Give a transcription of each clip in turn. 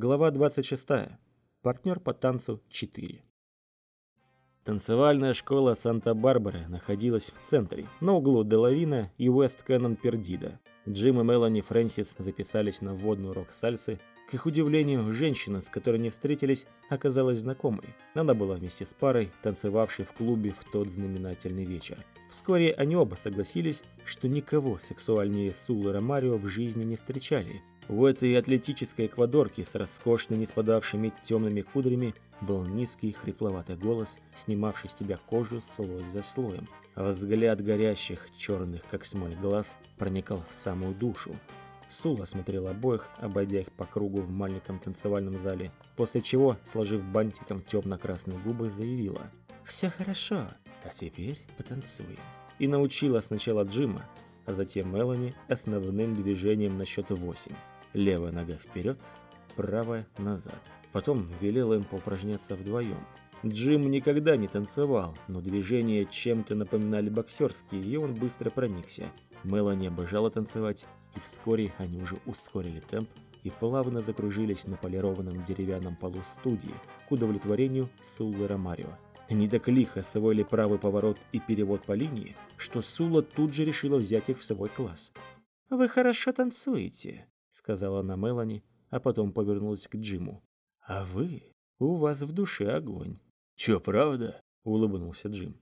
Глава 26. Партнер по танцу 4. Танцевальная школа Санта-Барбара находилась в центре, на углу Делавина и Уэст Кэннон Пердида. Джим и Мелани Фрэнсис записались на вводный урок сальсы. К их удивлению, женщина, с которой они встретились, оказалась знакомой. Она была вместе с парой, танцевавшей в клубе в тот знаменательный вечер. Вскоре они оба согласились, что никого сексуальнее Сулы Ромарио в жизни не встречали. В этой атлетической эквадорке с роскошно не спадавшими темными кудрями был низкий хрипловатый голос, снимавший с тебя кожу слой за слоем, а взгляд горящих, черных как смоль глаз проникал в самую душу. Сула смотрел обоих, обойдя их по кругу в маленьком танцевальном зале, после чего, сложив бантиком темно-красные губы, заявила «Все хорошо, а теперь потанцуем». И научила сначала Джима, а затем Мелани основным движением на счет восемь. Левая нога вперед, правая назад. Потом велела им поупражняться вдвоем. Джим никогда не танцевал, но движения чем-то напоминали боксерские, и он быстро проникся. Мелани обожала танцевать, и вскоре они уже ускорили темп и плавно закружились на полированном деревянном полу студии к удовлетворению Суллы Ромарио. Они так лихо освоили правый поворот и перевод по линии, что Сула тут же решила взять их в свой класс. «Вы хорошо танцуете», сказала она Мелани, а потом повернулась к Джиму. А вы? У вас в душе огонь. Чё, правда? улыбнулся Джим.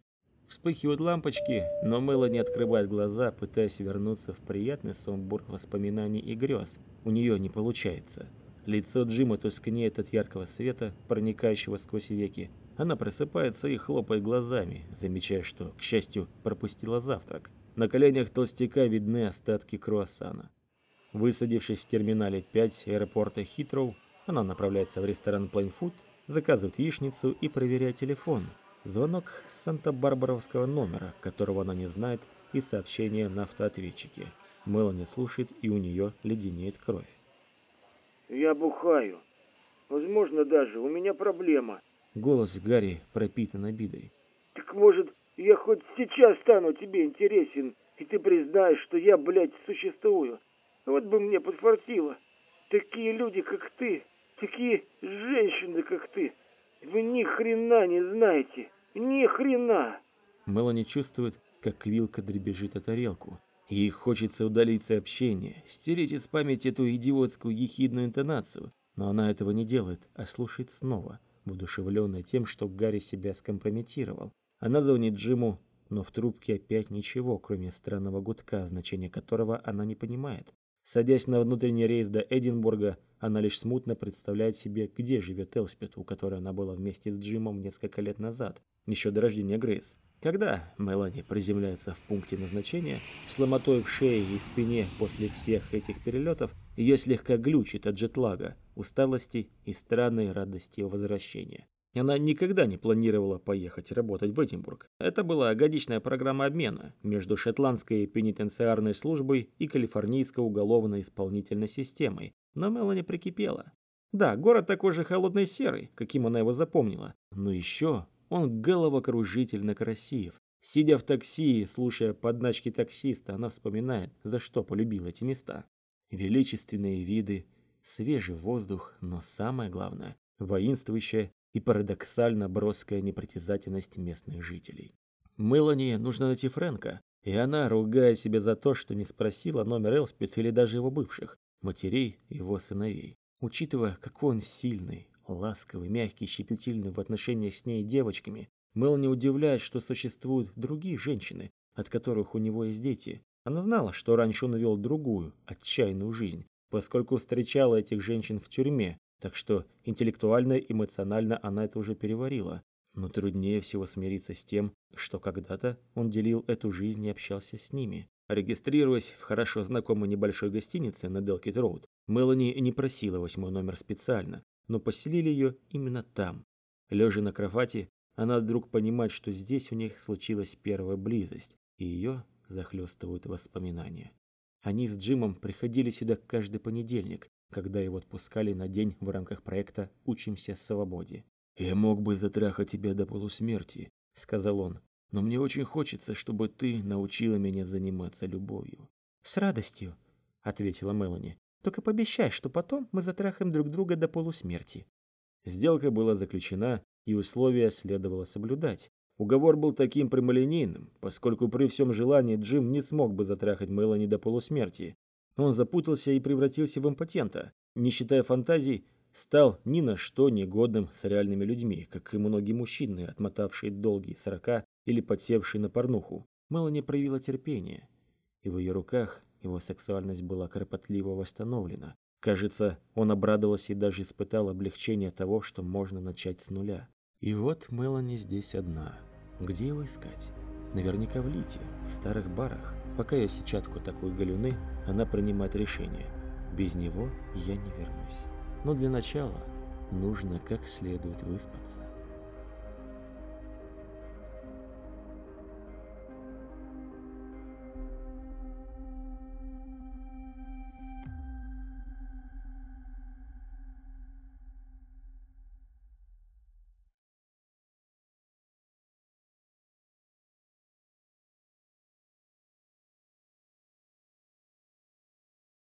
Вспыхивают лампочки, но Мелани открывает глаза, пытаясь вернуться в приятный сумбур воспоминаний и грез. У нее не получается. Лицо Джима тускнеет от яркого света, проникающего сквозь веки. Она просыпается и хлопает глазами, замечая, что, к счастью, пропустила завтрак. На коленях толстяка видны остатки круассана. Высадившись в терминале 5 аэропорта Хитроу, она направляется в ресторан Plain заказывает яичницу и проверяет телефон. Звонок с Санта-Барбаровского номера, которого она не знает, и сообщение на автоответчике. Мелани слушает, и у нее леденеет кровь. «Я бухаю. Возможно, даже у меня проблема». Голос Гарри пропитан обидой. «Так может, я хоть сейчас стану тебе интересен, и ты признаешь, что я, блядь, существую?» Вот бы мне подфартило. Такие люди, как ты, такие женщины, как ты. Вы ни хрена не знаете. Ни хрена. Мелани чувствует, как вилка дребезжит о тарелку. Ей хочется удалить сообщение, стереть из памяти эту идиотскую ехидную интонацию. Но она этого не делает, а слушает снова, воодушевленная тем, что Гарри себя скомпрометировал. Она звонит Джиму, но в трубке опять ничего, кроме странного гудка, значение которого она не понимает. Садясь на внутренний рейс до Эдинбурга, она лишь смутно представляет себе, где живет Элспет, у которой она была вместе с Джимом несколько лет назад, еще до рождения Грейс. Когда Мелани приземляется в пункте назначения, с ломотой в шее и спине после всех этих перелетов, ее слегка глючит от джетлага, усталости и странной радости возвращения. Она никогда не планировала поехать работать в Эдинбург. Это была годичная программа обмена между шотландской пенитенциарной службой и калифорнийской уголовно-исполнительной системой. Но Мелани прикипела. Да, город такой же холодный серый, каким она его запомнила. Но еще он головокружительно красив. Сидя в такси слушая подначки таксиста, она вспоминает, за что полюбила эти места. Величественные виды, свежий воздух, но самое главное – воинствующая и парадоксально броская непритязательность местных жителей. Мелани нужно найти Фрэнка, и она, ругая себя за то, что не спросила номер Элспет или даже его бывших, матерей его сыновей. Учитывая, какой он сильный, ласковый, мягкий, щепетильный в отношениях с ней девочками, Мелани удивляет, что существуют другие женщины, от которых у него есть дети. Она знала, что раньше он вел другую, отчаянную жизнь, поскольку встречала этих женщин в тюрьме, так что интеллектуально эмоционально она это уже переварила. Но труднее всего смириться с тем, что когда-то он делил эту жизнь и общался с ними. Регистрируясь в хорошо знакомой небольшой гостинице на Делкит Роуд, Мелани не просила восьмой номер специально, но поселили ее именно там. Лежа на кровати, она вдруг понимает, что здесь у них случилась первая близость, и ее захлестывают воспоминания. Они с Джимом приходили сюда каждый понедельник, когда его отпускали на день в рамках проекта «Учимся свободе». «Я мог бы затрахать тебя до полусмерти», — сказал он, «но мне очень хочется, чтобы ты научила меня заниматься любовью». «С радостью», — ответила Мелани. Только пообещай, что потом мы затрахаем друг друга до полусмерти». Сделка была заключена, и условия следовало соблюдать. Уговор был таким прямолинейным, поскольку при всем желании Джим не смог бы затрахать Мелани до полусмерти. Он запутался и превратился в импотента. Не считая фантазий, стал ни на что негодным с реальными людьми, как и многие мужчины, отмотавшие долгие сорока или подсевшие на порнуху. Мелани проявила терпение, и в ее руках его сексуальность была кропотливо восстановлена. Кажется, он обрадовался и даже испытал облегчение того, что можно начать с нуля. И вот Мелани здесь одна. Где его искать? Наверняка в Лите, в старых барах. Пока я сетчатку такой галюны, она принимает решение. Без него я не вернусь. Но для начала нужно как следует выспаться.